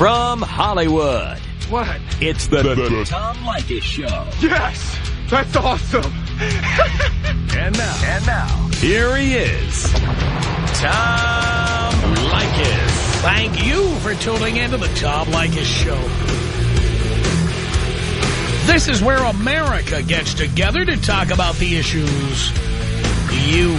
From Hollywood. What? It's the, the, the Tom Leykis Show. Yes! That's awesome! and now. And now. Here he is. Tom Leykis. Thank you for tuning into the Tom Leykis Show. This is where America gets together to talk about the issues you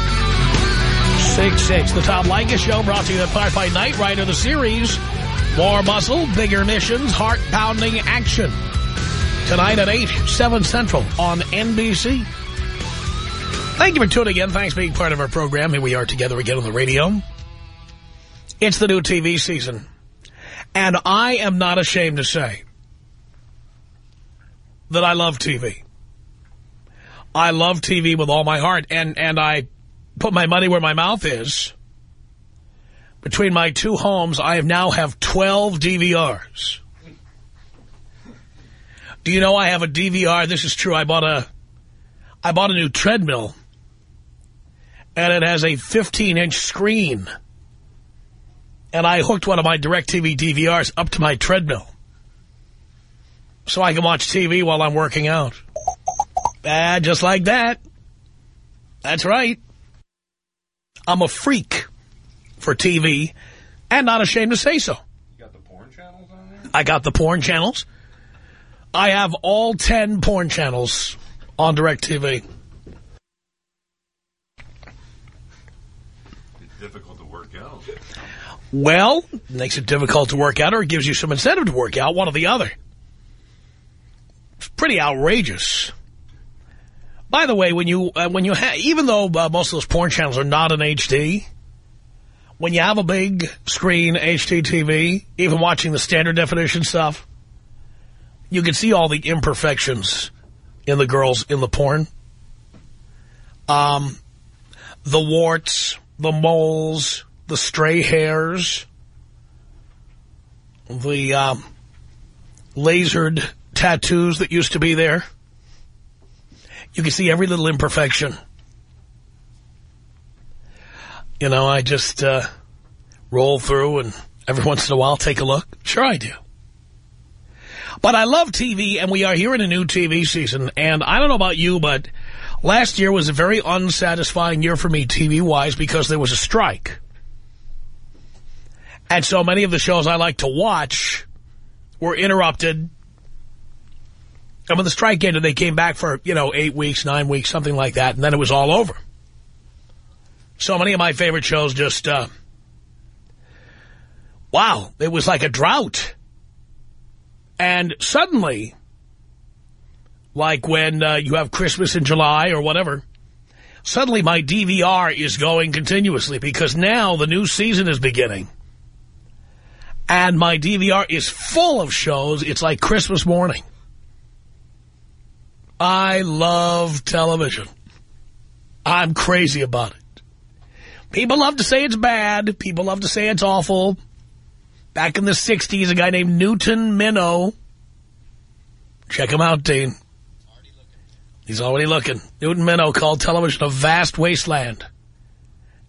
1-800-5800-866. The Tom Leykis Show brought to you by Knight Rider, the series. More muscle, bigger missions, heart-pounding action. Tonight at 8, 7 Central on NBC. Thank you for tuning in. Thanks for being part of our program. Here we are together again on the radio. It's the new TV season. And I am not ashamed to say that I love TV. I love TV with all my heart. And, and I put my money where my mouth is. Between my two homes, I now have 12 DVRs. Do you know I have a DVR? This is true. I bought a, I bought a new treadmill. And it has a 15-inch screen. And I hooked one of my DirecTV DVRs up to my treadmill. So I can watch TV while I'm working out. Ah, just like that. That's right. I'm a freak for TV and not ashamed to say so. You got the porn channels on there? I got the porn channels. I have all 10 porn channels on DirecTV. It's difficult to work out. Well, it makes it difficult to work out or it gives you some incentive to work out, one or the other. It's pretty outrageous. By the way, when you uh, when you have, even though uh, most of those porn channels are not in HD, when you have a big screen HD TV, even watching the standard definition stuff, you can see all the imperfections in the girls in the porn. Um, the warts, the moles, the stray hairs, the um, lasered tattoos that used to be there. You can see every little imperfection. You know, I just uh, roll through and every once in a while take a look. Sure I do. But I love TV, and we are here in a new TV season. And I don't know about you, but last year was a very unsatisfying year for me TV-wise because there was a strike. And so many of the shows I like to watch were interrupted. And when the strike ended, they came back for, you know, eight weeks, nine weeks, something like that, and then it was all over. So many of my favorite shows just, uh, wow, it was like a drought. And suddenly, like when uh, you have Christmas in July or whatever, suddenly my DVR is going continuously because now the new season is beginning. And my DVR is full of shows. It's like Christmas morning. I love television. I'm crazy about it. People love to say it's bad. People love to say it's awful. Back in the 60s, a guy named Newton Minow. Check him out, Dean. He's already looking. Newton Minow called television a vast wasteland.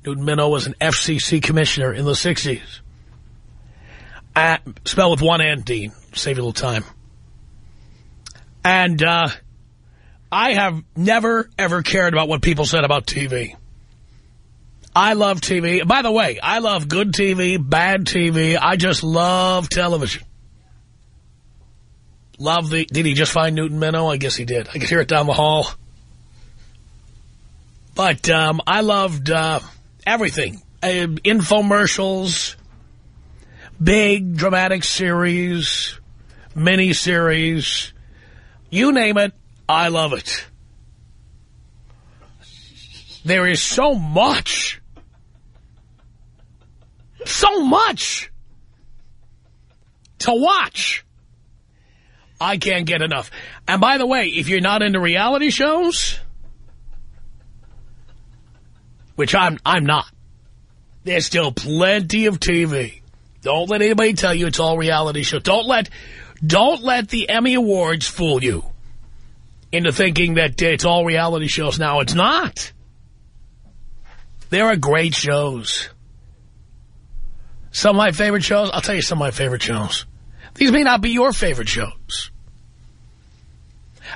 Newton Minow was an FCC commissioner in the 60s. Uh, spell with one N, Dean. Save you a little time. And uh, I have never, ever cared about what people said about TV. I love TV. By the way, I love good TV, bad TV. I just love television. Love the... Did he just find Newton Minow? I guess he did. I could hear it down the hall. But um, I loved uh, everything. Uh, infomercials, big dramatic series, mini-series. You name it, I love it. There is so much so much to watch. I can't get enough. And by the way, if you're not into reality shows, which I'm I'm not, there's still plenty of TV. Don't let anybody tell you it's all reality show. Don't let don't let the Emmy Awards fool you into thinking that it's all reality shows. Now, it's not. There are great shows. Some of my favorite shows, I'll tell you some of my favorite shows. These may not be your favorite shows.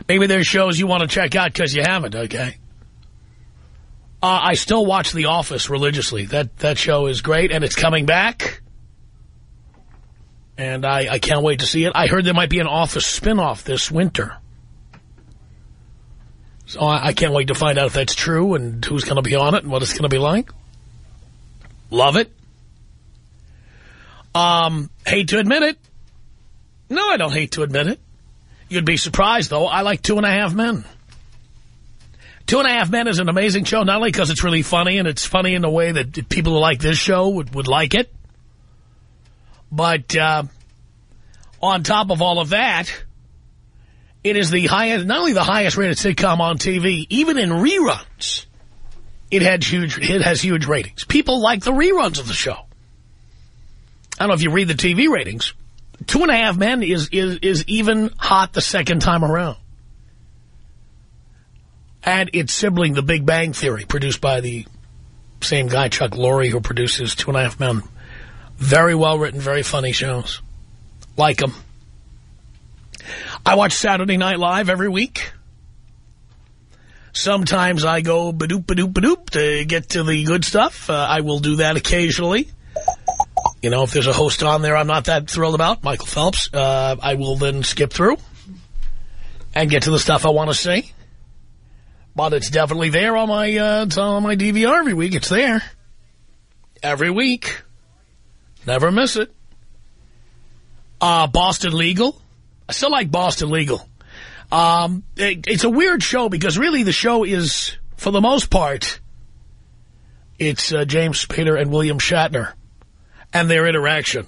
Maybe there's shows you want to check out because you haven't, okay? Uh, I still watch The Office religiously. That that show is great, and it's coming back. And I, I can't wait to see it. I heard there might be an Office spinoff this winter. So I, I can't wait to find out if that's true and who's going to be on it and what it's going to be like. Love it. Um, hate to admit it. No, I don't hate to admit it. You'd be surprised, though. I like Two and a Half Men. Two and a Half Men is an amazing show, not only because it's really funny, and it's funny in the way that people who like this show would, would like it, but uh, on top of all of that, it is the highest, not only the highest rated sitcom on TV, even in reruns, it had huge, it has huge ratings. People like the reruns of the show. I don't know if you read the TV ratings. Two and a Half Men is, is, is even hot the second time around. And its sibling, The Big Bang Theory, produced by the same guy, Chuck Lorre, who produces Two and a Half Men. Very well written, very funny shows. Like them. I watch Saturday Night Live every week. Sometimes I go ba-doop, ba-doop, ba-doop to get to the good stuff. Uh, I will do that occasionally. You know, if there's a host on there I'm not that thrilled about, Michael Phelps, uh, I will then skip through and get to the stuff I want to see. But it's definitely there on my, uh, it's on my DVR every week. It's there. Every week. Never miss it. Uh, Boston Legal. I still like Boston Legal. Um, it, it's a weird show because really the show is, for the most part, it's uh, James Spader and William Shatner and their interaction.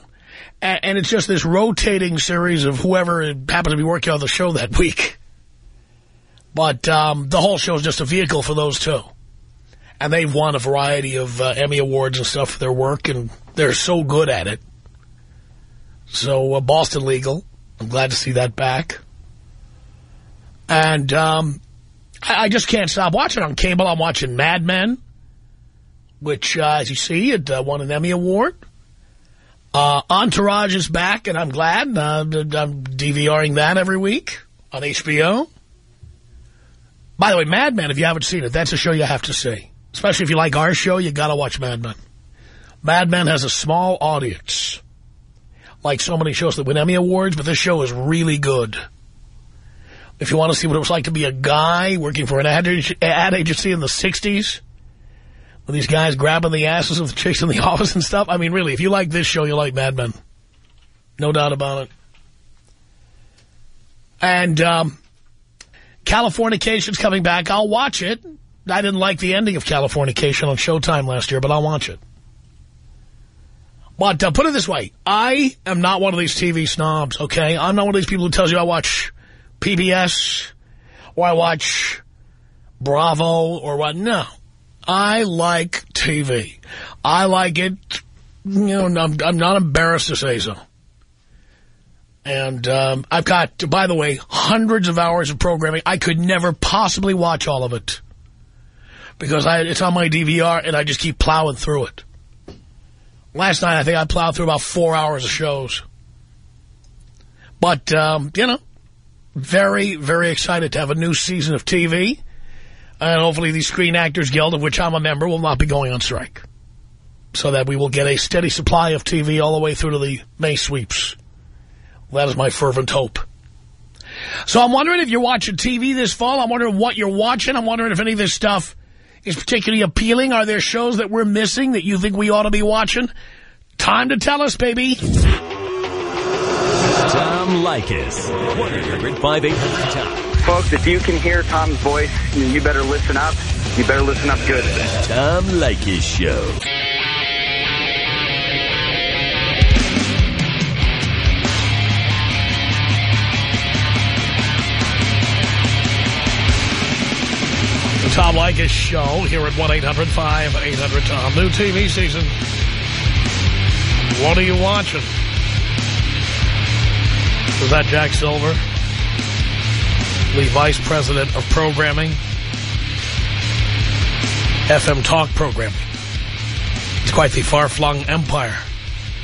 And, and it's just this rotating series of whoever happens to be working on the show that week. But um, the whole show is just a vehicle for those two. And they've won a variety of uh, Emmy Awards and stuff for their work, and they're so good at it. So uh, Boston Legal, I'm glad to see that back. And um, I, I, just can't stop watching on cable. I'm watching Mad Men, which, uh, as you see, it uh, won an Emmy Award. Uh, Entourage is back, and I'm glad. Uh, I'm DVRing that every week on HBO. By the way, Mad Men, if you haven't seen it, that's a show you have to see. Especially if you like our show, you got to watch Mad Men. Mad Men has a small audience. Like so many shows that win Emmy Awards, but this show is really good. If you want to see what it was like to be a guy working for an ad, agency in the 60s, with these guys grabbing the asses of the chicks in the office and stuff, I mean, really, if you like this show, you like Mad Men. No doubt about it. And um, Californication's coming back. I'll watch it. I didn't like the ending of Californication on Showtime last year, but I'll watch it. But uh, put it this way, I am not one of these TV snobs, okay? I'm not one of these people who tells you I watch PBS or I watch Bravo or what. No. I like TV. I like it, you know, I'm, I'm not embarrassed to say so. And um, I've got, by the way, hundreds of hours of programming. I could never possibly watch all of it because I, it's on my DVR and I just keep plowing through it. Last night, I think I plowed through about four hours of shows. But, um, you know, very, very excited to have a new season of TV. And hopefully the Screen Actors Guild, of which I'm a member, will not be going on strike. So that we will get a steady supply of TV all the way through to the May sweeps. That is my fervent hope. So I'm wondering if you're watching TV this fall. I'm wondering what you're watching. I'm wondering if any of this stuff is particularly appealing. Are there shows that we're missing that you think we ought to be watching? Time to tell us, baby. Tom Leykis. 1-800-5800-TOM. Folks, if you can hear Tom's voice, you better listen up. You better listen up good. The Tom Leykis Show. Tom Leykis show here at 1-800-5800-TOM. New TV season. What are you watching? Was that Jack Silver? The Vice President of Programming. FM Talk Programming. It's quite the far-flung empire.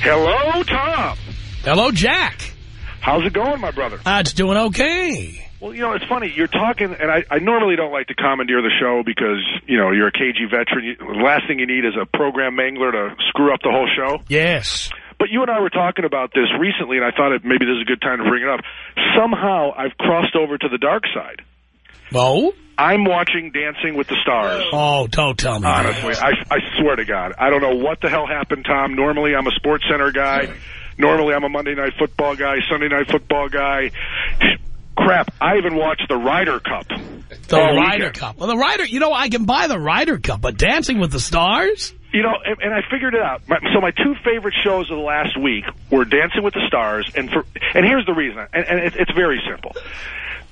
Hello, Tom. Hello, Jack. How's it going, my brother? Uh, it's doing okay. Well, you know, it's funny. You're talking, and I, I normally don't like to commandeer the show because, you know, you're a KG veteran. You, the last thing you need is a program mangler to screw up the whole show. Yes. But you and I were talking about this recently, and I thought it, maybe this is a good time to bring it up. Somehow I've crossed over to the dark side. Oh? I'm watching Dancing with the Stars. Oh, don't tell me. Honestly, I, I swear to God. I don't know what the hell happened, Tom. Normally, I'm a Sports Center guy. Normally, I'm a Monday Night Football guy, Sunday Night Football guy. Crap, I even watched the Ryder Cup. The all Ryder weekend. Cup. Well, the Ryder, you know, I can buy the Ryder Cup, but Dancing with the Stars? You know, and, and I figured it out. My, so my two favorite shows of the last week were Dancing with the Stars, and for and here's the reason, and, and it, it's very simple.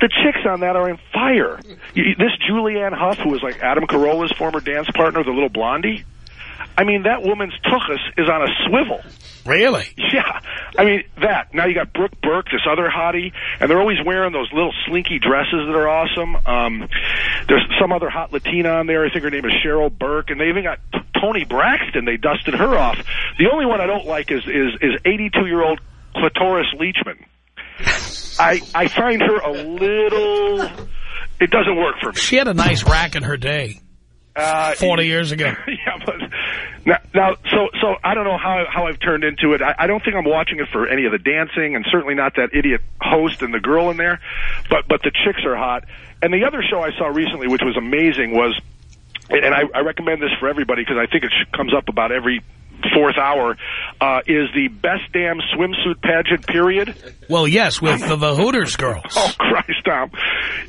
The chicks on that are in fire. This Julianne Hough, who was like Adam Carolla's former dance partner, the little blondie. I mean, that woman's tuchus is on a swivel. Really? Yeah. I mean, that. Now you got Brooke Burke, this other hottie, and they're always wearing those little slinky dresses that are awesome. Um, there's some other hot Latina on there. I think her name is Cheryl Burke, and they even got T- Toni Braxton. They dusted her off. The only one I don't like is is is 82 year old Clitoris Leachman. I I find her a little. It doesn't work for me. She had a nice rack in her day, Uh, 40 years ago. yeah, but now, now, so so I don't know how how I've turned into it. I, I don't think I'm watching it for any of the dancing, and certainly not that idiot host and the girl in there. But but the chicks are hot. And the other show I saw recently, which was amazing, was, and I, I recommend this for everybody because I think it comes up about every fourth hour, uh, is the best damn swimsuit pageant period. Well, yes, with the, the Hooters girls. Oh Christ, Tom!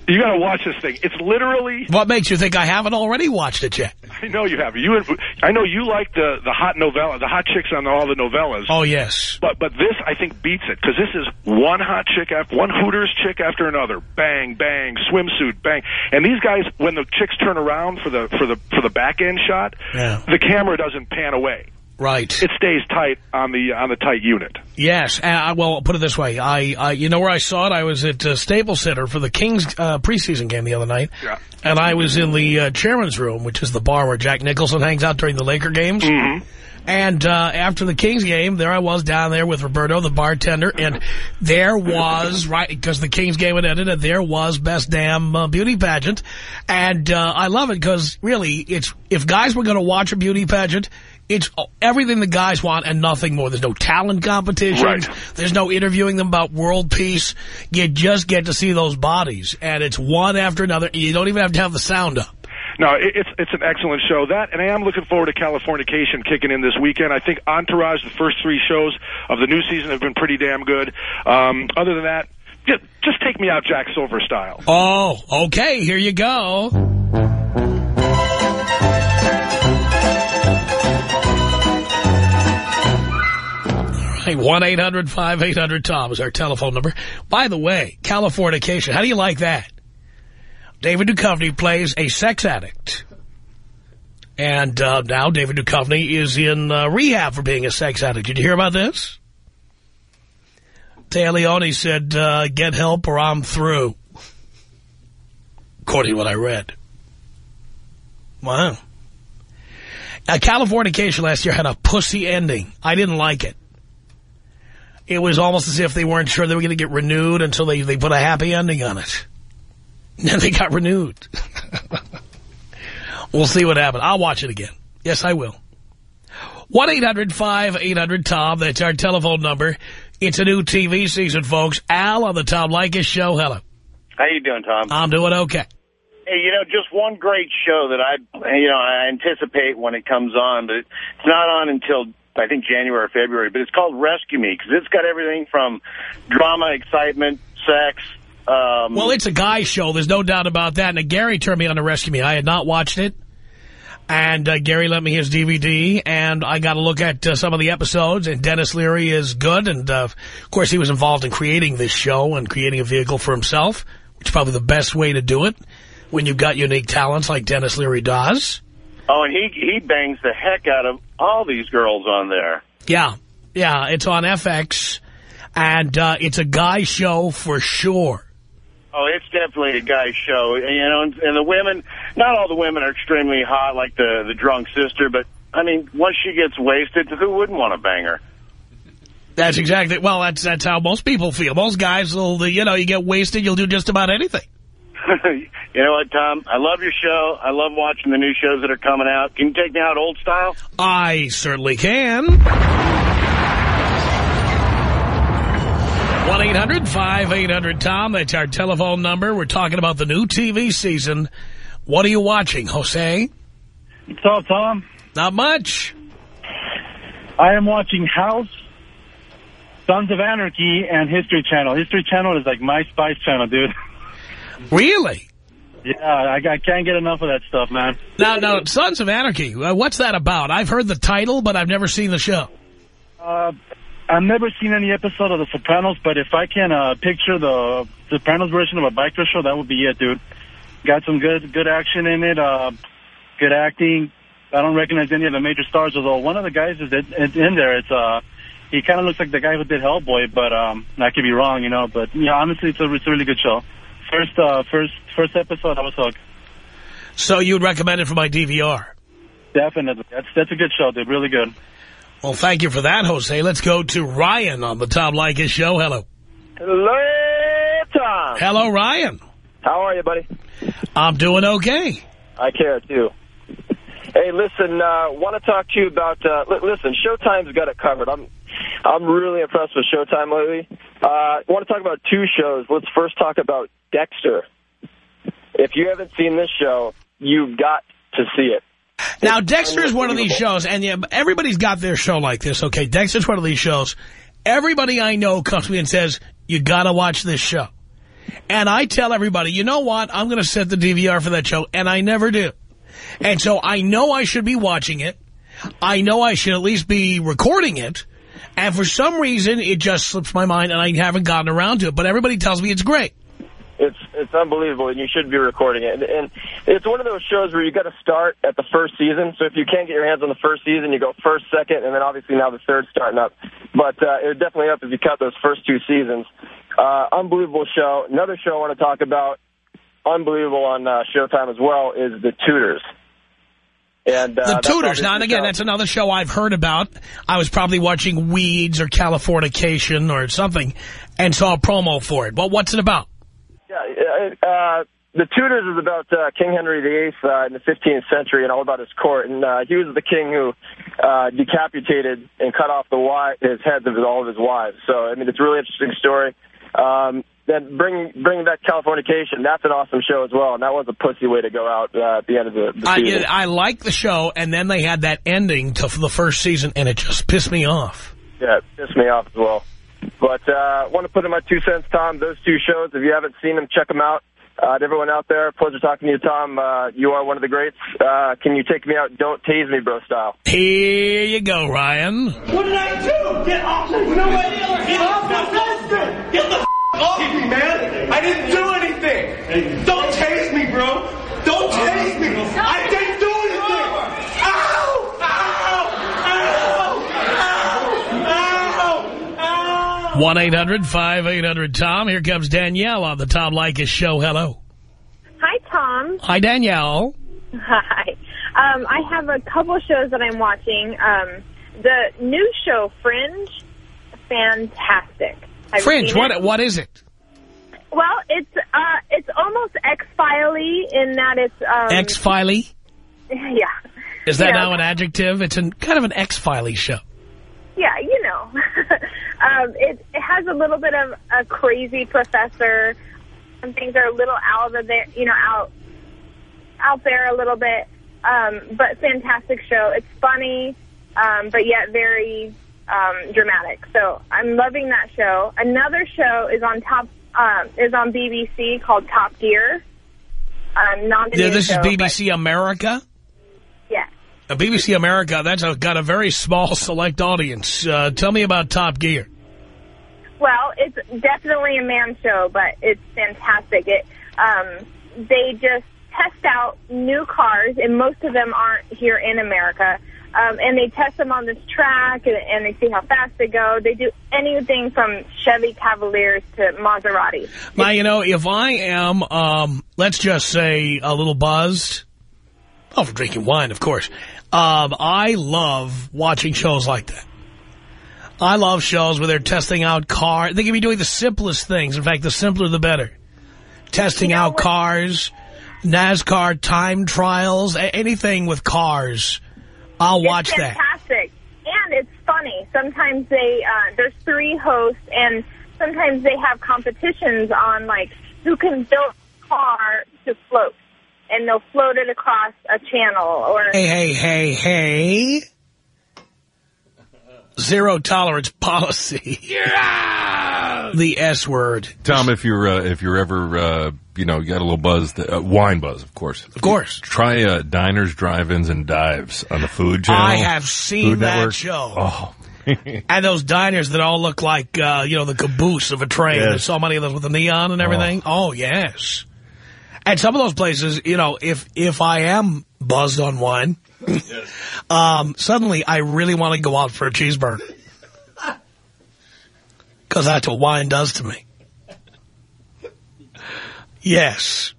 You got to watch this thing. It's literally. What makes you think I haven't already watched it yet? I know you have. You, I know you like the the hot novella, the hot chicks on all the novellas. Oh, yes. But but this I think beats it because this is one hot chick after one Hooters chick after another. Bang bang swimsuit bang. And these guys when the chicks turn around for the for the for the back end shot, Yeah. the camera doesn't pan away. Right. It stays tight on the on the tight unit. Yes. I, well, put it this way. I, I, you know where I saw it? I was at uh, Staples Center for the Kings uh, preseason game the other night. Yeah. And I was in the uh, chairman's room, which is the bar where Jack Nicholson hangs out during the Laker games. Mm-hmm. And uh, after the Kings game, there I was down there with Roberto, the bartender, and there was, right, because the Kings game had ended, and there was Best Damn uh, Beauty Pageant. And uh, I love it because, really, it's if guys were going to watch a beauty pageant, it's everything the guys want and nothing more. There's no talent competition. Right. There's no interviewing them about world peace. You just get to see those bodies, and it's one after another. You don't even have to have the sound up. No, it's it's an excellent show. That, and I am looking forward to Californication kicking in this weekend. I think Entourage, the first three shows of the new season, have been pretty damn good. Um, other than that, just, just take me out Jack Silver style. Oh, okay, here you go. Hey, 1-800-5800-TOM is our telephone number. By the way, Californication, how do you like that? David Duchovny plays a sex addict. And uh, now David Duchovny is in uh, rehab for being a sex addict. Did you hear about this? Téa Leoni said, uh, get help or I'm through. According to what I read. Wow. Now, Californication last year had a pussy ending. I didn't like it. It was almost as if they weren't sure they were going to get renewed until they, they put a happy ending on it. And they got renewed. we'll see what happens. I'll watch it again. Yes, I will. 1-800-5800-TOM. That's our telephone number. It's a new TV season, folks. Al on the Tom Leykis show. Hello. How you doing, Tom? I'm doing okay. Hey, you know, just one great show that I, you know, I anticipate when it comes on, but it's not on until I think January or February. But it's called Rescue Me because it's got everything from drama, excitement, sex. Um, Well, it's a guy show. There's no doubt about that. And Gary turned me on to Rescue Me. I had not watched it. And uh, Gary lent me his DVD, and I got to look at uh, some of the episodes, and Denis Leary is good. And, uh, of course, he was involved in creating this show and creating a vehicle for himself, which is probably the best way to do it. when you've got unique talents like Denis Leary does. Oh, and he he bangs the heck out of all these girls on there. Yeah, yeah, it's on FX, and uh, it's a guy show for sure. Oh, it's definitely a guy show. You know, and, and the women, not all the women are extremely hot like the, the drunk sister, but, I mean, once she gets wasted, who wouldn't want to bang her? That's exactly, well, that's that's how most people feel. Most guys will, you know, you get wasted, you'll do just about anything. you know what, Tom? I love your show. I love watching the new shows that are coming out. Can you take me out old style? I certainly can. 1-800-5800-TOM. That's our telephone number. We're talking about the new TV season. What are you watching, Jose? What's up, Tom? Not much. I am watching House, Sons of Anarchy, and History Channel. History Channel is like my spice channel, dude. Really? Yeah, I, I can't get enough of that stuff, man. Now, now, Sons of Anarchy, uh, what's that about? I've heard the title, but I've never seen the show. Uh, I've never seen any episode of The Sopranos, but if I can uh, picture the The Sopranos version of a biker show, that would be it, dude. Got some good good action in it, uh, good acting. I don't recognize any of the major stars, although one of the guys is in, in there. It's uh, he kind of looks like the guy who did Hellboy, but um, I could be wrong, you know. But yeah, honestly, it's a it's a really good show. First uh, first first episode, I was hooked. So you'd recommend it for my DVR? Definitely, that's that's a good show, dude. Really good. Well, thank you for that, Jose. Let's go to Ryan on the Tom Leykis show. Hello. Hello, Tom. Hello, Ryan. How are you, buddy? I'm doing okay. I care, too. Hey, listen, uh, want to talk to you about, uh, li listen, Showtime's got it covered. I'm I'm really impressed with Showtime lately. Uh, want to talk about two shows. Let's first talk about Dexter. If you haven't seen this show, you've got to see it. Now, Dexter is one of these shows, and yeah, everybody's got their show like this, okay? Dexter's one of these shows. Everybody I know comes to me and says, you got to watch this show. And I tell everybody, you know what? I'm going to set the DVR for that show, and I never do. And so I know I should be watching it. I know I should at least be recording it. And for some reason, it just slips my mind, and I haven't gotten around to it. But everybody tells me it's great. It's it's unbelievable, and you should be recording it. And, it's one of those shows where you got to start at the first season. So if you can't get your hands on the first season, you go first, second, and then obviously now the third starting up. But uh, it would definitely up if you cut those first two seasons. Uh, unbelievable show. Another show I want to talk about, unbelievable on uh, Showtime as well, is The Tudors. And uh, The Tudors. Now, and again, that's another show I've heard about. I was probably watching Weeds or Californication or something and saw a promo for it. Well, what's it about? Yeah, uh, the Tudors is about uh, King Henry VIII uh, in the 15th century and all about his court. And uh, he was the king who uh, decapitated and cut off the wi his heads of all of his wives. So, I mean, it's a really interesting story. Um, then bring bringing back Californication, that's an awesome show as well. And that was a pussy way to go out uh, at the end of the, the I, season. I like the show, and then they had that ending to the first season, and it just pissed me off. Yeah, it pissed me off as well. But uh, want to put in my two cents, Tom. Those two shows, if you haven't seen them, check them out. Uh, to everyone out there, pleasure talking to you, Tom. Uh, you are one of the greats. Uh, can you take me out? Don't tase me, bro, style. Here you go, Ryan. What did I do? Get off me! You know what? Get off my sister! Get the f off me, man! I didn't do anything! Don't tase me, bro! Don't tase me! I didn't do anything! Ow! Ow! Ow! Ow! Ow! 1-800-5800-TOM. Here comes Danielle on the Tom Leykis show. Hello. Hi, Tom. Hi, Danielle. Hi. Um, I have a couple shows that I'm watching. Um, the new show, Fringe, fantastic. Fringe, what it? what is it? Well, it's uh, it's almost X-Filey in that it's um, X-Filey? Yeah, Is that now an adjective? It's an, kind of an X-Filey show. yeah, you know. um, it it has a little bit of a crazy professor. Some things are a little out of there, you know, out out there a little bit. Um, but fantastic show. It's funny, um, but yet very um, dramatic. So I'm loving that show. Another show is on top um, is on BBC called Top Gear. Um, not Yeah, this is show, but- BBC America? Yeah. Uh, BBC America, that's a, got a very small select audience. Uh, tell me about Top Gear. Well, it's definitely a man show, but it's fantastic. It um, they just test out new cars, and most of them aren't here in America. Um, and they test them on this track, and, and they see how fast they go. They do anything from Chevy Cavaliers to Maserati. Now, you know, if I am, um, let's just say, a little buzzed, oh, for drinking wine, of course, um, I love watching shows like that. I love shows where they're testing out cars. They can be doing the simplest things. In fact, the simpler the better. Testing out cars, NASCAR time trials, anything with cars. I'll watch it's that. fantastic. And it's funny. Sometimes they, uh, there's three hosts, and sometimes they have competitions on, like, who can build a car to float. And they'll float it across a channel or... Hey, hey, hey, hey. Zero tolerance policy. The S word. Tom, if you're uh, if you're ever uh, you know you got a little buzz, uh, wine buzz, of course, of course. Try uh, diners, drive-ins, and dives on the Food Channel. I have seen Food that Network. show. Oh, And those diners that all look like, uh, you know, the caboose of a train. Yes. There's so many of those with the neon and everything. Oh. yes. And some of those places, you know, if if I am buzzed on wine, um, suddenly I really want to go out for a cheeseburger. Because that's what wine does to me. Yes.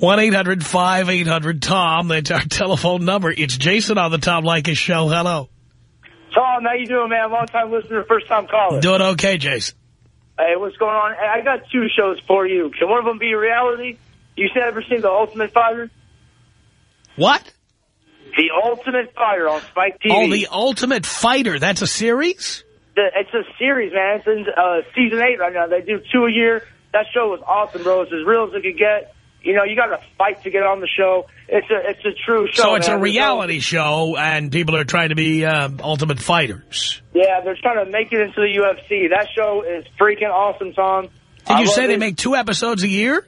1-800-5800-TOM. That's our telephone number. It's Jason on the Tom Leykis Show. Hello. Tom, how you doing, man? Long time listener, first time caller. Doing okay, Jason. Hey, what's going on? Hey, I got two shows for you. Can one of them be reality? You said ever seen The Ultimate Fighter? What? The Ultimate Fighter on Spike TV. Oh, The Ultimate Fighter. That's a series? The- it's a series, man. It's in uh, season eight right now. They do two a year. That show was awesome, bro. It's as real as it could get. You know, you got to fight to get on the show. It's a it's a true show. So it's man. a reality show, and people are trying to be uh, Ultimate Fighters. Yeah, they're trying to make it into the UFC. That show is freaking awesome, Tom. Did I you say they make two episodes a year?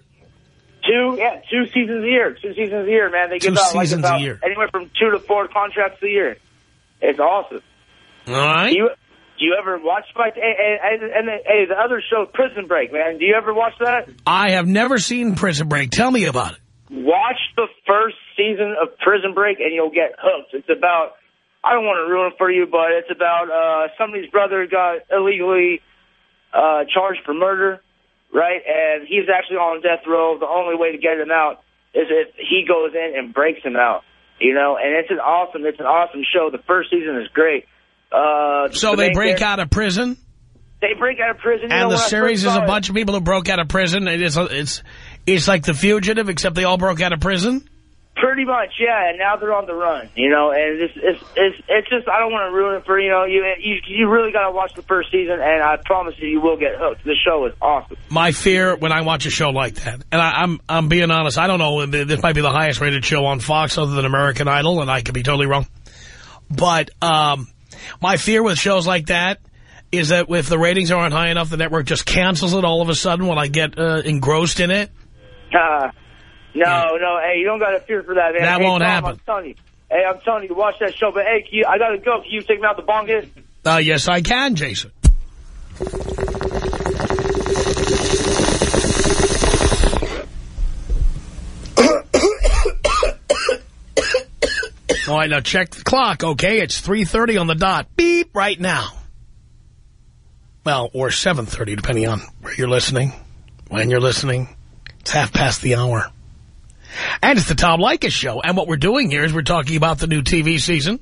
Two, yeah, two seasons a year. Two seasons a year, man. They Two give out like seasons a about year. anywhere from two to four contracts a year. It's awesome. All right. Do you, do you ever watch Spike? And, and, and, and hey, the other show, Prison Break, man. Do you ever watch that? I have never seen Prison Break. Tell me about it. Watch the first season of Prison Break, and you'll get hooked. It's about. I don't want to ruin it for you, but it's about uh, somebody's brother got illegally uh, charged for murder, right? And he's actually on death row. The only way to get him out is if he goes in and breaks him out. You know, and it's an awesome, it's an awesome show. The first season is great. Uh, So the they break out of prison, They break out of prison. you and the series is a bunch of people who broke out of prison. It is, it's, it's like The Fugitive, except they all broke out of prison. Pretty much, yeah. And now they're on the run, you know. And it's it's it's, it's just I don't want to ruin it for you know you you you really got to watch the first season, and I promise you, you will get hooked. The show is awesome. My fear when I watch a show like that, and I, I'm I'm being honest, I don't know, this might be the highest rated show on Fox other than American Idol, and I could be totally wrong. But um, my fear with shows like that is that if the ratings aren't high enough, the network just cancels it all of a sudden when I get uh, engrossed in it. Uh, no, no, hey, you don't got to fear for that, man. That Hey, won't Tom, happen. I'm telling you. Hey, I'm telling you, watch that show. But hey, you, I got to go. Can you take me out the bongus? Uh, yes, I can, Jason. All right, now check the clock, okay? It's 3.30 on the dot. Beep right now. Well, or 7.30, depending on where you're listening, when you're listening. It's half past the hour. And it's the Tom Leykis Show. And what we're doing here is we're talking about the new TV season.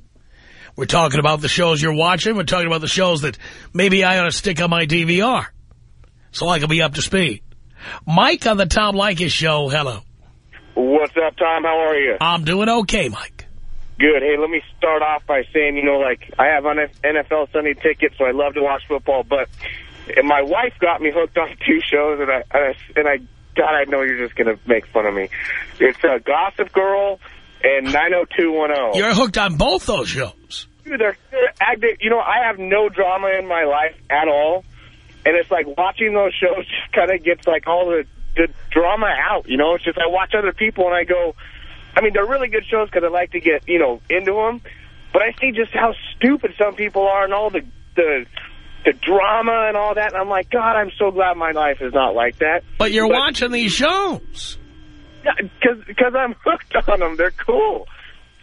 We're talking about the shows you're watching. We're talking about the shows that maybe I ought to stick on my DVR so I can be up to speed. Mike on the Tom Leykis Show, hello. What's up, Tom? How are you? I'm doing okay, Mike. Good. Hey, let me start off by saying, you know, like, I have an NFL Sunday ticket, so I love to watch football, but my wife got me hooked on two shows, and I, and I, and I God, I know you're just going to make fun of me. It's uh, Gossip Girl and 90210. You're hooked on both those shows. Dude, they're, they're you know, I have no drama in my life at all, and it's like watching those shows just kind of gets like all the, the drama out, you know? It's just I watch other people and I go, I mean, they're really good shows because I like to get, you know, into them, but I see just how stupid some people are and all the, the, the drama and all that, and I'm like, God, I'm so glad my life is not like that. But you're watching these shows. Because I'm hooked on them. They're cool.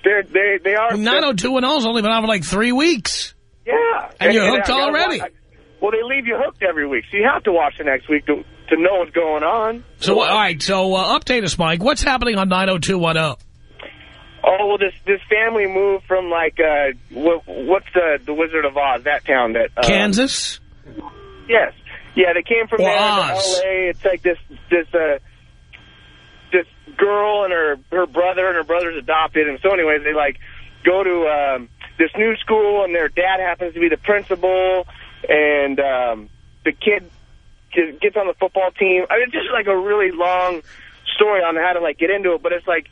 They're, they they are. 90210's only been on for like three weeks. Yeah. And you're hooked I already. watch- well, they leave you hooked every week, so you have to watch the next week to to know what's going on. So, all right, so uh, update us, Mike. What's happening on 90210? Oh well, this this family moved from like uh, what, what's the the Wizard of Oz? That town that uh, Kansas? Yes, yeah, they came from Or there Oz. to L.A. It's like this this uh this girl and her her brother and her brother's adopted, and so anyways, they like go to um, this new school, and their dad happens to be the principal, and um, the kid gets on the football team. I mean, it's just like a really long story on how to like get into it, but it's like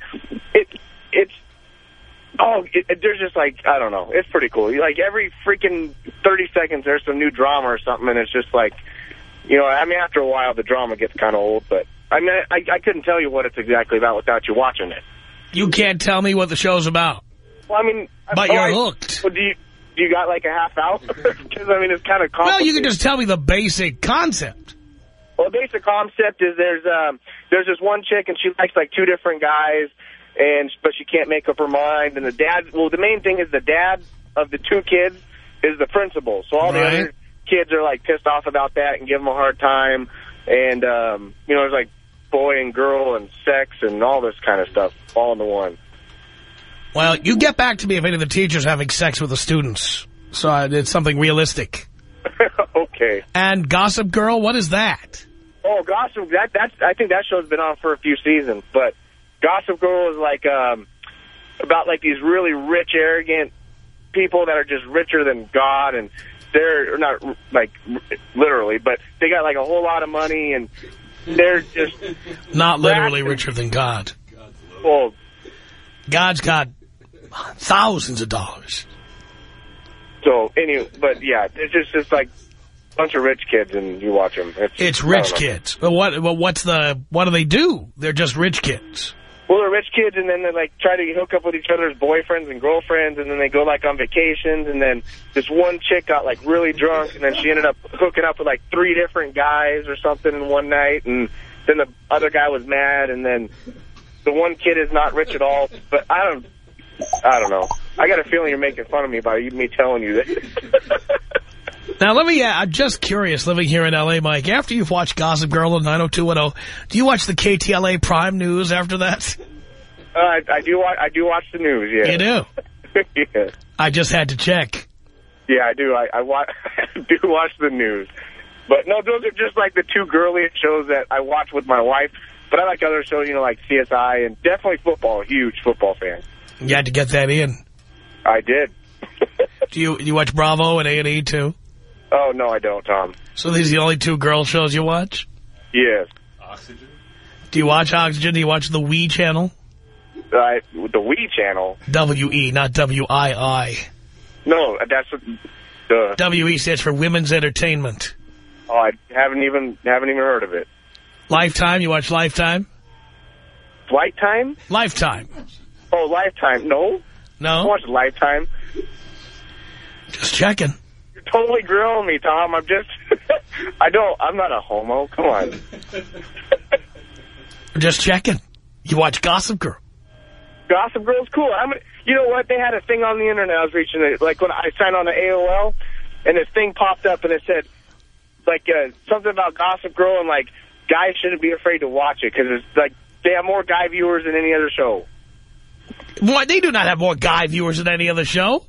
it it's oh it, it- there's just like I don't know, it's pretty cool. Like every freaking 30 seconds, there's some new drama or something, and it's just like you know, I mean, after a while, the drama gets kind of old, but I mean, I, I couldn't tell you what it's exactly about without you watching it. You can't tell me what the show's about. Well, I mean, But oh, you're I- hooked. Well, do you do you got like a half hour? Because I mean, it's kind of Well, you can just tell me the basic concept. Well, the basic concept is there's um there's this one chick and she likes like two different guys, and but she can't make up her mind. And the dad, well, the main thing is the dad of the two kids is the principal. So all the other kids are like pissed off about that and give them a hard time. And um, you know, there's like boy and girl and sex and all this kind of stuff all into one. Well, you get back to me if any of the teachers having sex with the students. So uh, it's something realistic. okay. And Gossip Girl, what is that? Oh, Gossip, that that's I think that show's been on for a few seasons, but Gossip Girl is like um about like these really rich, arrogant people that are just richer than God, and they're not like literally, but they got like a whole lot of money, and they're just Not literally richer than God. well, God's got thousands of dollars. so anyway, but yeah, it's just just like a bunch of rich kids, and you watch them. It's, It's rich kids. But what? Well, what's the? What do they do? They're just rich kids. Well, they're rich kids, and then they like try to hook up with each other's boyfriends and girlfriends, and then they go like on vacations, and then this one chick got like really drunk, and then she ended up hooking up with like three different guys or something in one night, and then the other guy was mad, and then the one kid is not rich at all, but I don't, I don't know. I got a feeling you're making fun of me by me telling you that. Now, let me, uh, I'm just curious, living here in L.A., Mike, after you've watched Gossip Girl and 90210, do you watch the KTLA Prime News after that? uh, I, I do, wa- I do watch the news. Yeah, You do? yeah. I just had to check. Yeah, I do. I, I, wa I do watch the news. But no, those are just like the two girliest shows that I watch with my wife. But I like other shows, you know, like CSI and definitely football. Huge football fan. You had to get that in. I did. Do you, you watch Bravo and A&E, too? Oh, no, I don't, Tom. So these are the only two girl shows you watch? Yes. Oxygen? Do you watch Oxygen? Do you watch the We channel? I, the Wii channel. W-E, not W-I-I. No, that's what, the. W-E stands for Women's Entertainment. Oh, I haven't even haven't even heard of it. Lifetime, you watch Lifetime? Flight Time? Lifetime. Oh, Lifetime. No, I No? watch Lifetime. Just checking. You're totally grilling me, Tom. I'm just. I don't. I'm not a homo. Come on. Just checking. You watch Gossip Girl. Gossip Girl's cool. I mean, you know what? They had a thing on the internet. I was reaching it, like when I signed on to AOL, and this thing popped up, and it said, like uh, something about Gossip Girl, and like guys shouldn't be afraid to watch it because it's like they have more guy viewers than any other show. Boy, they do not have more guy viewers than any other show.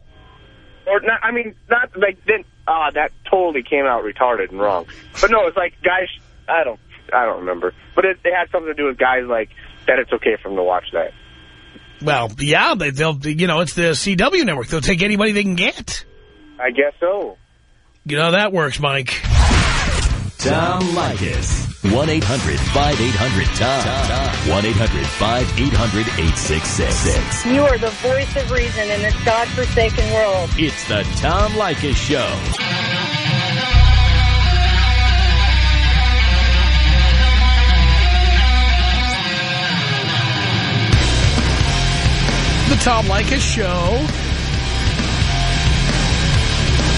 Or not? I mean, not like then. Ah, that totally came out retarded and wrong. But no, it's like guys. I don't. I don't remember. But it, it had something to do with guys like that. It's okay for them to watch that. Well, yeah, they, they'll, you know, it's the CW network. They'll take anybody they can get. I guess so. You know how that works, Mike. Tom Leykis. 1-800-5800-TOM. 1-800-5800-866. You are the voice of reason in this godforsaken world. It's the Tom Leykis Show. The Tom Leykis Show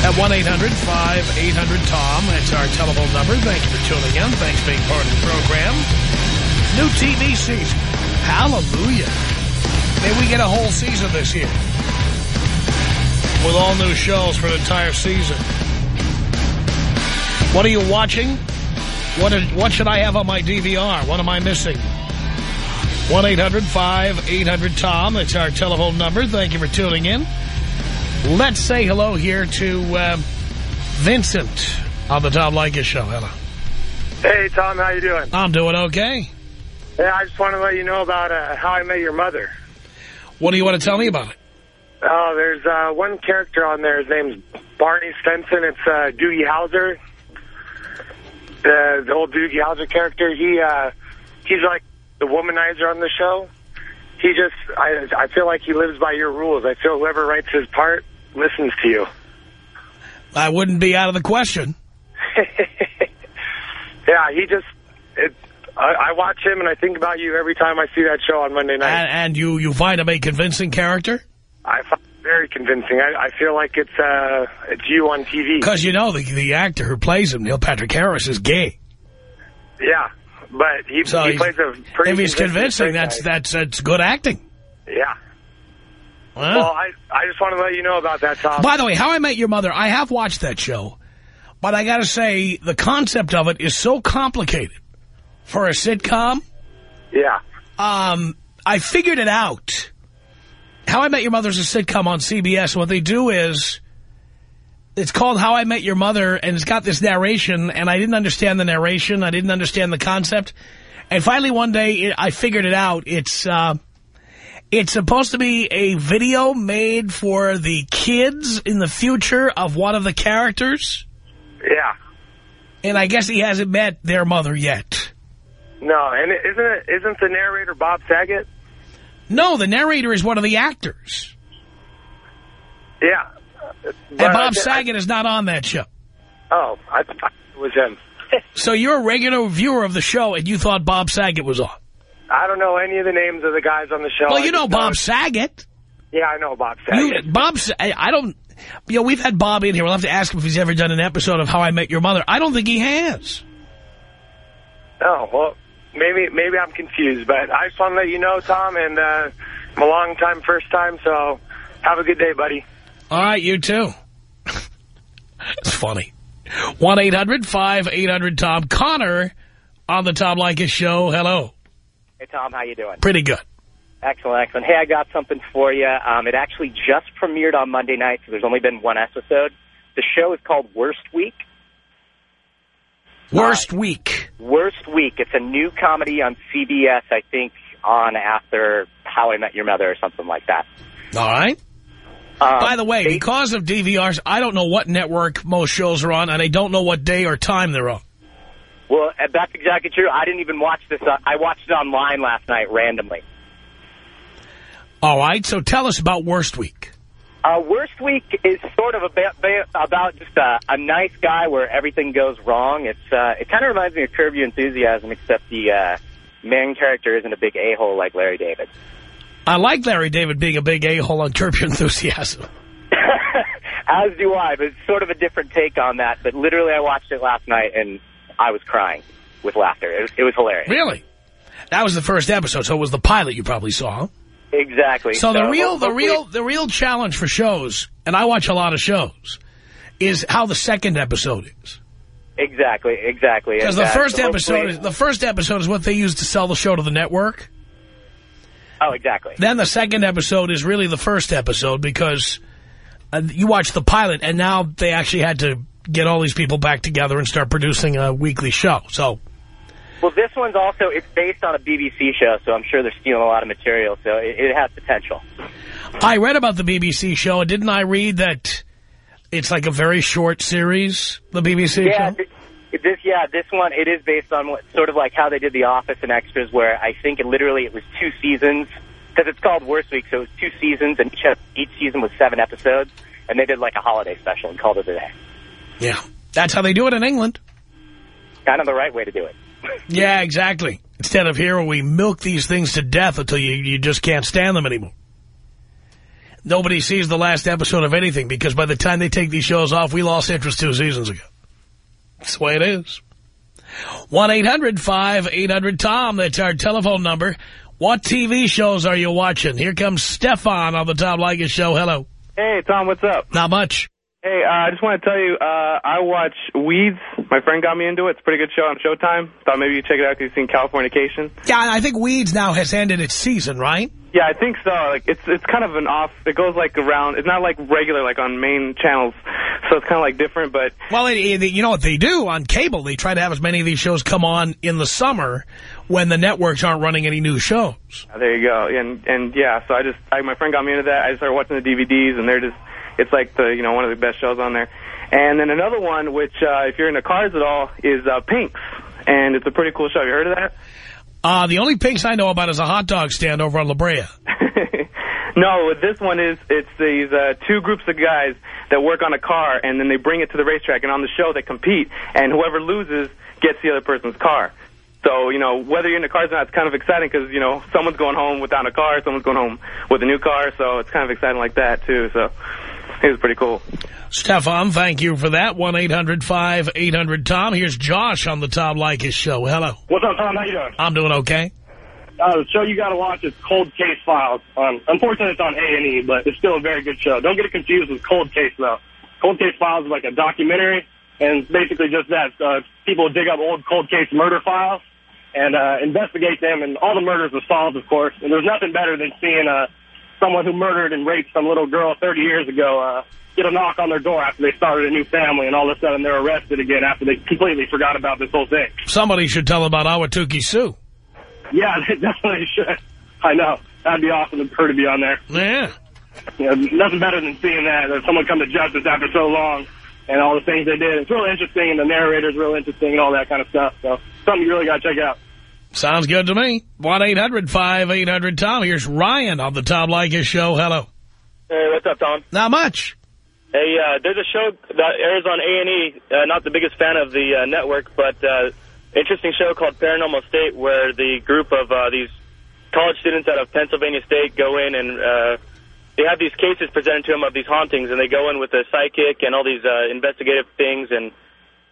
at 1-800-5800-TOM. That's our telephone number. Thank you for tuning in. Thanks for being part of the program. New TV season. Hallelujah. May we get a whole season this year. With all new shows for an entire season. What are you watching? What, is, what should I have on my DVR? What am I missing? 1-800-5800-TOM. That's our telephone number. Thank you for tuning in. Let's say hello here to uh, Vincent on the Tom Leykis Show. Hello. Hey, Tom, how you doing? I'm doing okay. Yeah, I just want to let you know about uh, How I Met Your Mother. What do you want to tell me about it? Oh, there's uh, one character on there. His name's Barney Stinson. It's uh, Doogie Howser. The, the old Doogie Howser character. He uh, He's like the womanizer on the show. He just, I, I feel like he lives by your rules. I feel whoever writes his part listens to you. I wouldn't be out of the question. Yeah, he just, it, I, I watch him and I think about you every time I see that show on Monday night. And, and you, you find him a convincing character? I find it very convincing. I, I feel like it's uh, it's you on TV. Because, you know, the, the actor who plays him, Neil Patrick Harris, is gay. Yeah, but he, So he plays a pretty If he's convincing, straight that's, that's, that's good acting. Yeah. Well, Well, I, I just want to let you know about that, Tom. By the way, How I Met Your Mother, I have watched that show, but I got to say, the concept of it is so complicated for a sitcom. Yeah. Um, I figured it out. How I Met Your Mother is a sitcom on CBS. What they do is, it's called How I Met Your Mother, and it's got this narration, and I didn't understand the narration. I didn't understand the concept. And finally, one day, it, I figured it out. It's, uh, it's supposed to be a video made for the kids in the future of one of the characters. Yeah. And I guess he hasn't met their mother yet. No, and isn't it, isn't the narrator Bob Saget? No, the narrator is one of the actors. Yeah. And I Bob Saget is not on that show. Oh, I thought it was him. So you're a regular viewer of the show, and you thought Bob Saget was on. I don't know any of the names of the guys on the show. Well, I you know Bob Saget. Yeah, I know Bob You, Saget. Bob, I don't, you know, we've had Bob in here. We'll have to ask him if he's ever done an episode of How I Met Your Mother. I don't think he has. Oh, well, maybe maybe I'm confused, but I just want to let you know, Tom, and uh, I'm a long time first time, so have a good day, buddy. All right, you too. it's funny. 1-800-5800-TOM. Connor on the Tom Leykis show. Hello. Hey, Tom, how you doing? Pretty good. Excellent, excellent. Hey, I got something for you. Um, it actually just premiered on Monday night, so there's only been one episode. The show is called Worst Week. Worst week. Worst Week. It's a new comedy on CBS, I think, on after How I Met Your Mother or something like that. All right. Um, By the way, because of DVRs, I don't know what network most shows are on, and I don't know what day or time they're on. Well, uh, that's exactly true. I didn't even watch this. Uh, I watched it online last night randomly. All right, so tell us about Worst Week. Uh, Worst Week is sort of about, about just a, a nice guy where everything goes wrong. It's uh, It kind of reminds me of Curb Your Enthusiasm, except the uh, main character isn't a big a-hole like Larry David. I like Larry David being a big a-hole on Curb Your Enthusiasm. As do I, but it's sort of a different take on that. But literally, I watched it last night, and I was crying with laughter. It was, it was hilarious. Really? That was the first episode, so it was the pilot you probably saw. Exactly. So the real, the real, the real challenge for shows, and I watch a lot of shows, is how the second episode is. Exactly, exactly. Because the first so episode, is, the first episode is what they use to sell the show to the network. Oh, exactly. Then the second episode is really the first episode because uh, you watch the pilot, and now they actually had to get all these people back together and start producing a weekly show. So Well, this one's also, it's based on a BBC show, so I'm sure they're stealing a lot of material, so it, it has potential. I read about the BBC show, and didn't I read that it's like a very short series, the BBC yeah, show? th- this, yeah, this one, it is based on what, sort of like how they did The Office and Extras, where I think it literally it was two seasons, because it's called Worst Week, so it was two seasons, and each, each season was seven episodes, and they did like a holiday special and called it a day. Yeah. That's how they do it in England. Kind of the right way to do it. Yeah, exactly. Instead of here where we milk these things to death until you, you just can't stand them anymore. Nobody sees the last episode of anything because by the time they take these shows off, we lost interest two seasons ago. That's the way it is. 1-800-5800-TOM. That's our telephone number. What TV shows are you watching? Here comes Stefan on the Tom Leykis show. Hello. Hey, Tom, what's up? Not much. Hey, uh, I just want to tell you, uh, I watch Weeds. My friend got me into it. It's a pretty good show on Showtime. Thought maybe you'd check it out because you've seen Californication. Yeah, I think Weeds now has ended its season, right? Yeah, I think so. Like it's it's kind of an off. It goes like around. It's not like regular like on main channels, so it's kind of like different. But Well, it, it- you know what they do on cable? They try to have as many of these shows come on in the summer when the networks aren't running any new shows. there you go. And and yeah, so I just I, my friend got me into that. I started watching the DVDs, and they're just it's like the you know one of the best shows on there. And then another one, which uh, if you're into cars at all, is uh, Pinks, and it's a pretty cool show. Have you heard of that? Uh, the only pinks I know about is a hot dog stand over on La Brea. No, what this one is, it's these uh, two groups of guys that work on a car, and then they bring it to the racetrack, and on the show they compete, and whoever loses gets the other person's car. So, you know, whether you're in into cars or not, it's kind of exciting because, you know, someone's going home without a car, someone's going home with a new car, so it's kind of exciting like that, too. So it was pretty cool. Stefan, thank you for that. 1-800-5800-TOM. Here's Josh on the Tom Leykis show. Hello. What's up, Tom? How you doing? I'm doing okay. Uh, the show you got to watch is Cold Case Files. Um, unfortunately, it's on A&E, but it's still a very good show. Don't get it confused with Cold Case, though. Cold Case Files is like a documentary, and basically just that. Uh, people dig up old cold case murder files and uh, investigate them, and all the murders are solved, of course. And there's nothing better than seeing uh, someone who murdered and raped some little girl 30 years ago uh, get a knock on their door after they started a new family, and all of a sudden they're arrested again after they completely forgot about this whole thing. Somebody should tell about Awatuki Sue. Yeah, they definitely should. I know. That'd be awesome for her to be on there. Yeah. You know, nothing better than seeing that, that someone come to justice after so long and all the things they did. It's real interesting, and the narrator's real interesting and all that kind of stuff. So something you really got to check out. Sounds good to me. 1-800-5800-TOM. Here's Ryan on the Tom Leykis show. Hello. Hey, what's up, Tom? Not much. Hey, uh, there's a show that airs on A&E. Uh, not the biggest fan of the uh, network, but uh, interesting show called Paranormal State, where the group of uh, these college students out of Pennsylvania State go in and uh, they have these cases presented to them of these hauntings, and they go in with a psychic and all these uh, investigative things, and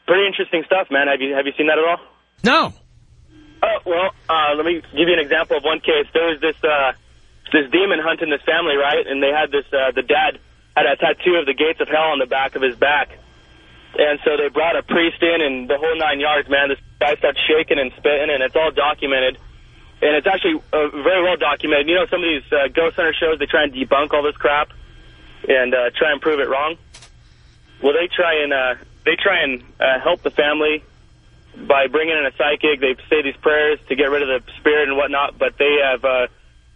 pretty interesting stuff, man. Have you have you seen that at all? No. Oh, well, uh, let me give you an example of one case. There was this uh, this demon hunting this family, right? And they had this, uh, the dad had a tattoo of the gates of hell on the back of his back. And so they brought a priest in and the whole nine yards, man. This guy starts shaking and spitting, and it's all documented. And it's actually uh, very well documented. You know, some of these uh, ghost hunter shows, they try and debunk all this crap and uh, try and prove it wrong. Well, they try and uh, they try and uh, help the family by bringing in a psychic. They say these prayers to get rid of the spirit and whatnot, but they have uh,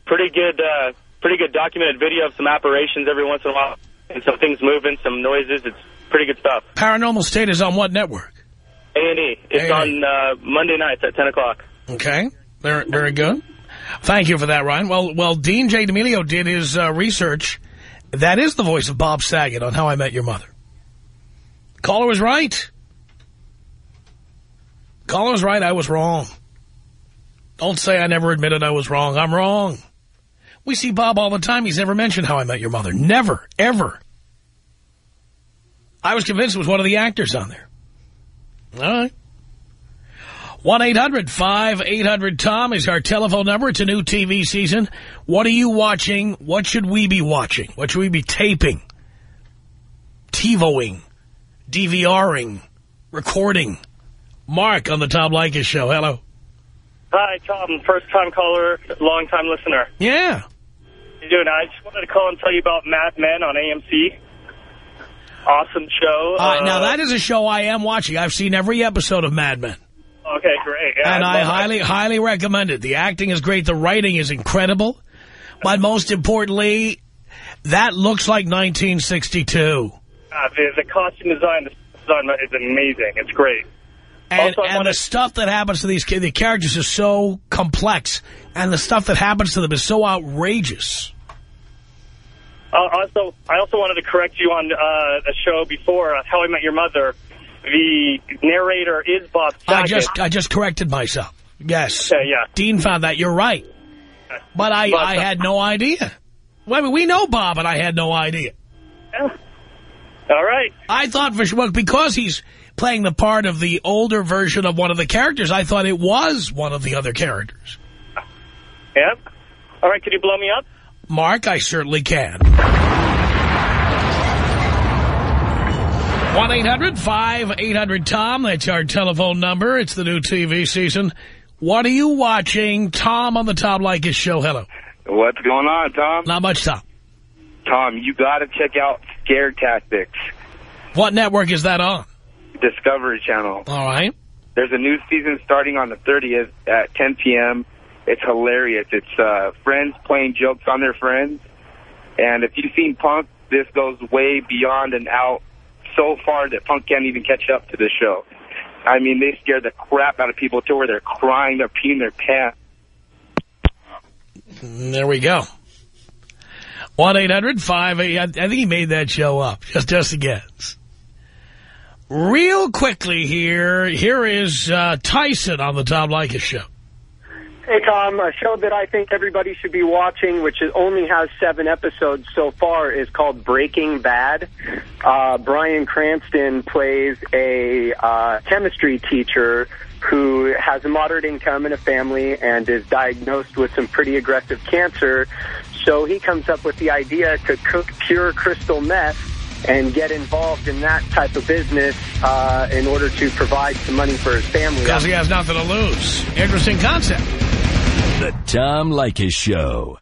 pretty good, uh, pretty good documented video of some apparitions every once in a while, and some things moving, some noises. It's pretty good stuff. Paranormal State is on what network? A&E. It's on uh, Monday nights at 10 o'clock. Okay. Very, very good. Thank you for that, Ryan. Well, well, Dean J. D'Amelio did his uh, research. That is the voice of Bob Saget on How I Met Your Mother. Caller was right. Caller was right. I was wrong. Don't say I never admitted I was wrong. I'm wrong. We see Bob all the time. He's never mentioned How I Met Your Mother. Never, ever. I was convinced it was one of the actors on there. All right. 1-800-5800-TOM is our telephone number. It's a new TV season. What are you watching? What should we be watching? What should we be taping? TiVoing? DVRing? Recording? Mark on the Tom Leykis show. Hello. Hi, Tom. First time caller, long time listener. Yeah. How you doing? I just wanted to call and tell you about Mad Men on AMC. Awesome show. Uh, now, that is a show I am watching. I've seen every episode of Mad Men. Okay, great. Yeah, and I love highly, highly recommend it. The acting is great. The writing is incredible. But most importantly, that looks like 1962. Uh, the, the costume design, the design is amazing. It's great. And, Also, and the stuff that happens to these kids, the characters are so complex. And the stuff that happens to them is so outrageous. Uh, also, I also wanted to correct you on uh, a show before, uh, How I Met Your Mother. The narrator is Bob Saget. I just I just corrected myself. Yes. Okay, yeah. Dean found that. You're right. But I, But, I had no idea. Well, I mean, we know Bob, and I had no idea. Yeah. All right. I thought for sure, because he's playing the part of the older version of one of the characters, I thought it was one of the other characters. Yep. All right, could you blow me up? Mark, I certainly can. 1-800-5800-TOM. That's our telephone number. It's the new TV season. What are you watching? Tom on the Tom Leykis show. Hello. What's going on, Tom? Not much, Tom. Tom, you got to check out Scare Tactics, What network is that on? Discovery Channel. All right. There's a new season starting on the 30th at 10 p.m. It's hilarious. It's uh, friends playing jokes on their friends. And if you've seen Punk, this goes way beyond and out so far that Punk can't even catch up to this show. I mean, they scare the crap out of people to where they're crying, they're peeing their pants. There we go. 1-800-58... I think he made that show up, just, just a guess. Real quickly here, here is uh, Tyson on the Tom Leykis show. Hey, Tom, a show that I think everybody should be watching, which only has seven episodes so far, is called Breaking Bad. Uh, Bryan Cranston plays a uh, chemistry teacher who has a moderate income and a family and is diagnosed with some pretty aggressive cancer. So he comes up with the idea to cook pure crystal meth and get involved in that type of business uh, in order to provide some money for his family. Because he has nothing to lose. Interesting concept. The Tom Leykis Show.